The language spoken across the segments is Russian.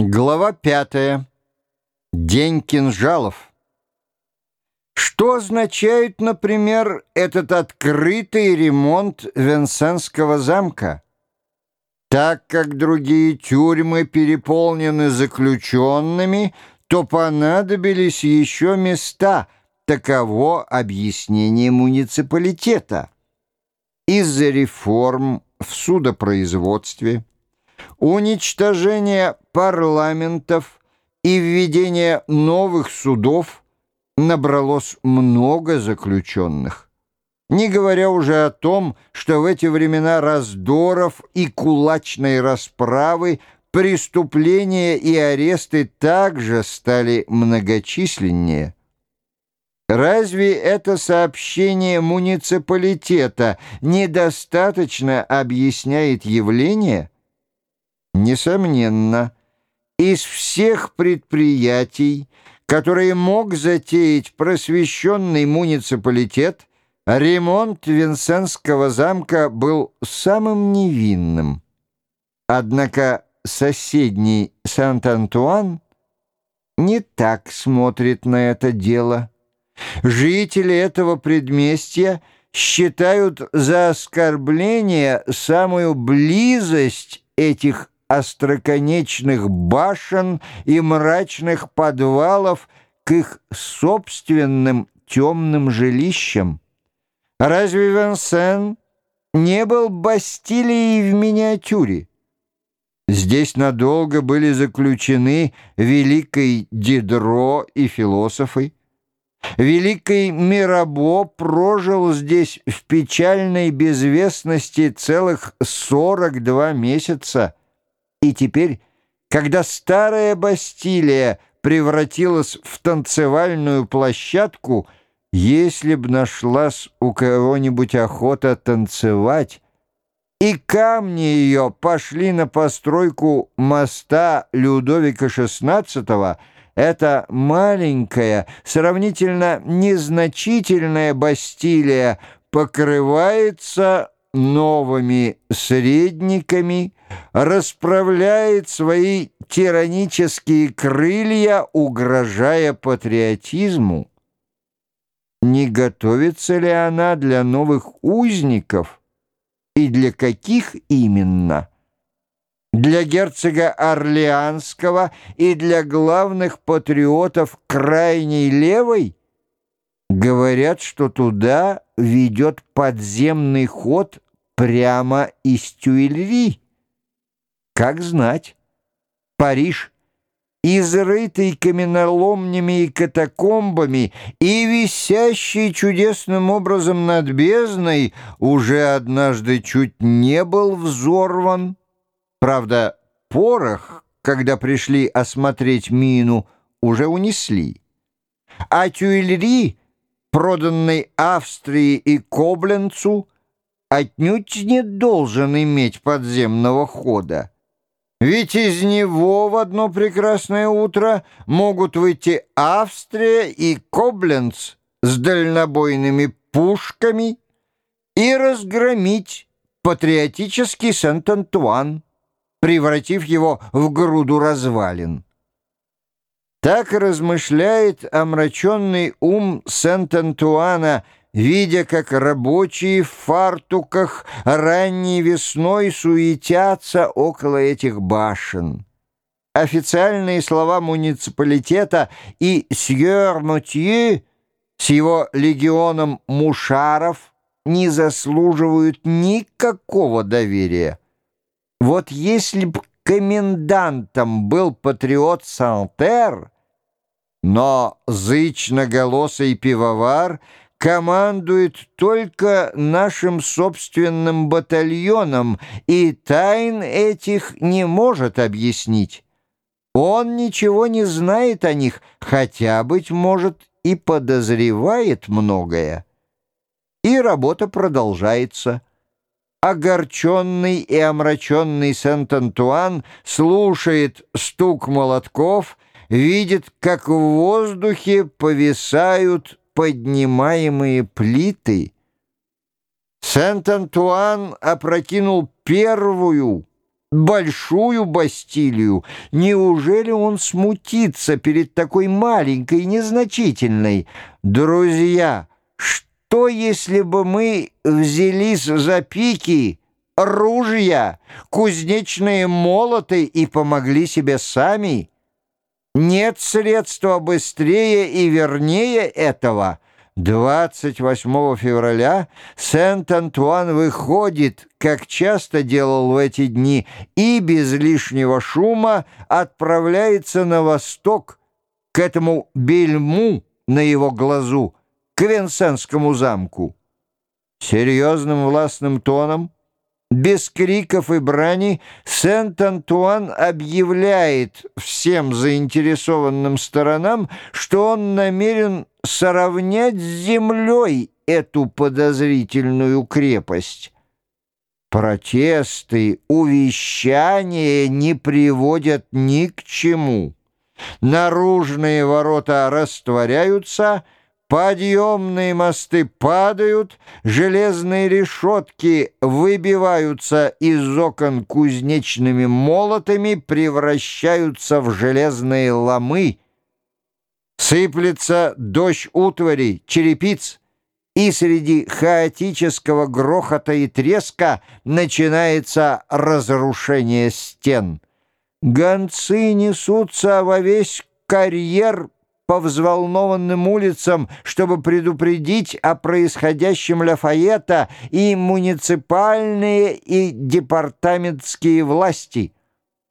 Глава пятая. День кинжалов. Что означает, например, этот открытый ремонт Венсенского замка? Так как другие тюрьмы переполнены заключенными, то понадобились еще места. Таково объяснение муниципалитета. Из-за реформ в судопроизводстве – уничтожение парламентов и введение новых судов набралось много заключенных. Не говоря уже о том, что в эти времена раздоров и кулачной расправы преступления и аресты также стали многочисленнее. Разве это сообщение муниципалитета недостаточно объясняет явление? Несомненно, из всех предприятий, которые мог затеять просвещенный муниципалитет, ремонт Винсенского замка был самым невинным. Однако соседний Сант-Антуан не так смотрит на это дело. Жители этого предместья считают за оскорбление самую близость этих остроконечных башен и мрачных подвалов к их собственным темным жилищам. Разве Венсен не был Бастилией в миниатюре? Здесь надолго были заключены великий Дидро и философы. Великий Мирабо прожил здесь в печальной безвестности целых 42 месяца. И теперь, когда старая Бастилия превратилась в танцевальную площадку, если б нашлась у кого-нибудь охота танцевать, и камни ее пошли на постройку моста Людовика XVI, эта маленькая, сравнительно незначительная Бастилия покрывается новыми средниками, расправляет свои тиранические крылья, угрожая патриотизму. Не готовится ли она для новых узников и для каких именно? Для герцога Орлеанского и для главных патриотов крайней левой? Говорят, что туда ведет подземный ход прямо из Тюильри. Как знать, Париж, изрытый каменоломнями и катакомбами и висящий чудесным образом над бездной, уже однажды чуть не был взорван. Правда, порох, когда пришли осмотреть мину, уже унесли. А Тюильри, проданный Австрии и Кобленцу, отнюдь не должен иметь подземного хода. Ведь из него в одно прекрасное утро могут выйти Австрия и Кобленц с дальнобойными пушками и разгромить патриотический Сент-Антуан, превратив его в груду развалин. Так размышляет омраченный ум Сент-Антуана – видя, как рабочие в фартуках ранней весной суетятся около этих башен. Официальные слова муниципалитета и Сьер Мотье с его легионом мушаров не заслуживают никакого доверия. Вот если б комендантом был патриот Сантер, но зычноголосый пивовар — командует только нашим собственным батальоном и тайн этих не может объяснить. Он ничего не знает о них, хотя, быть может, и подозревает многое. И работа продолжается. Огорченный и омраченный Сент-Антуан слушает стук молотков, видит, как в воздухе повисают поднимаемые плиты. Сент-Антуан опрокинул первую большую Бастилию. Неужели он смутится перед такой маленькой, незначительной? Друзья, что если бы мы взялись за пики, ружья, кузнечные молоты и помогли себе сами? Нет средства быстрее и вернее этого — 28 февраля Сент-Антуан выходит, как часто делал в эти дни, и без лишнего шума отправляется на восток, к этому бельму на его глазу, к Венсенскому замку. Серьезным властным тоном – без криков и брани Сент-Антуан объявляет всем заинтересованным сторонам, что он намерен сравнять с землей эту подозрительную крепость. Протесты, увещания не приводят ни к чему. Наружные ворота растворяются — Подъемные мосты падают, железные решетки выбиваются из окон кузнечными молотами, превращаются в железные ломы. Сыплется дождь утвари, черепиц, и среди хаотического грохота и треска начинается разрушение стен. Гонцы несутся во весь карьер по взволнованным улицам, чтобы предупредить о происходящем Лафайета и муниципальные и департаментские власти.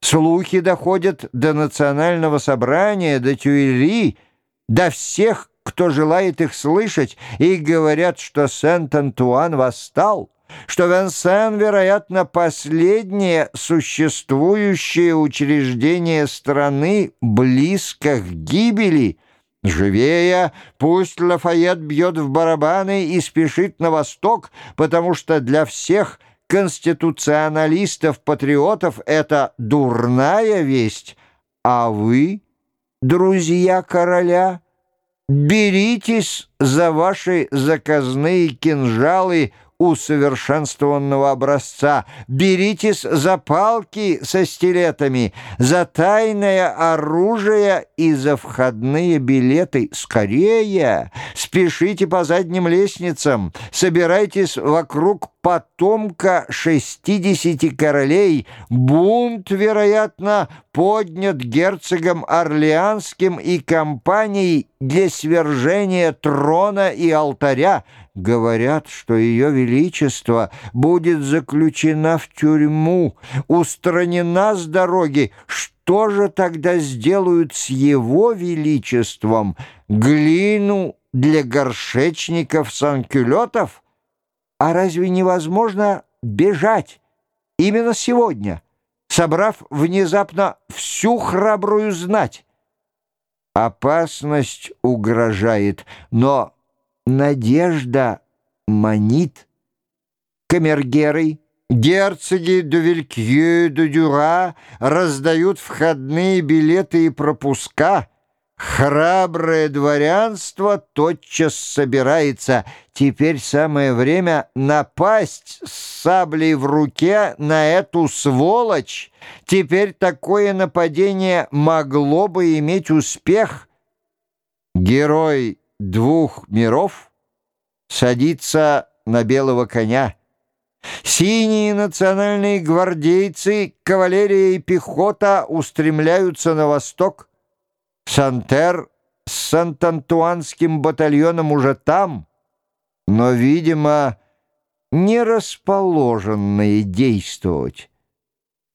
Слухи доходят до национального собрания, до Тюильри, до всех, кто желает их слышать, и говорят, что Сент-Антуан восстал что Венсен, вероятно, последнее существующее учреждение страны близко к гибели, Живее, пусть Лафайет бьет в барабаны и спешит на восток, потому что для всех конституционалистов-патриотов это дурная весть. А вы, друзья короля, беритесь за ваши заказные кинжалы, усовершенствованного образца. Беритесь за палки со стилетами, за тайное оружие и за входные билеты. Скорее! Спешите по задним лестницам, собирайтесь вокруг потомка шестидесяти королей. Бунт, вероятно, поднят герцогом Орлеанским и компанией для свержения трона и алтаря. Говорят, что ее величество будет заключена в тюрьму, устранена с дороги. Что же тогда сделают с его величеством? Глину для горшечников-санкюлетов? А разве невозможно бежать именно сегодня, собрав внезапно всю храбрую знать? Опасность угрожает, но надежда манит. Камергеры, герцоги де Вилькью, де раздают входные билеты и пропуска — Храброе дворянство тотчас собирается. Теперь самое время напасть с саблей в руке на эту сволочь. Теперь такое нападение могло бы иметь успех. Герой двух миров садится на белого коня. Синие национальные гвардейцы, кавалерия и пехота устремляются на восток. Сантер с Сант-Антуанским батальоном уже там, но, видимо, не расположенные действовать.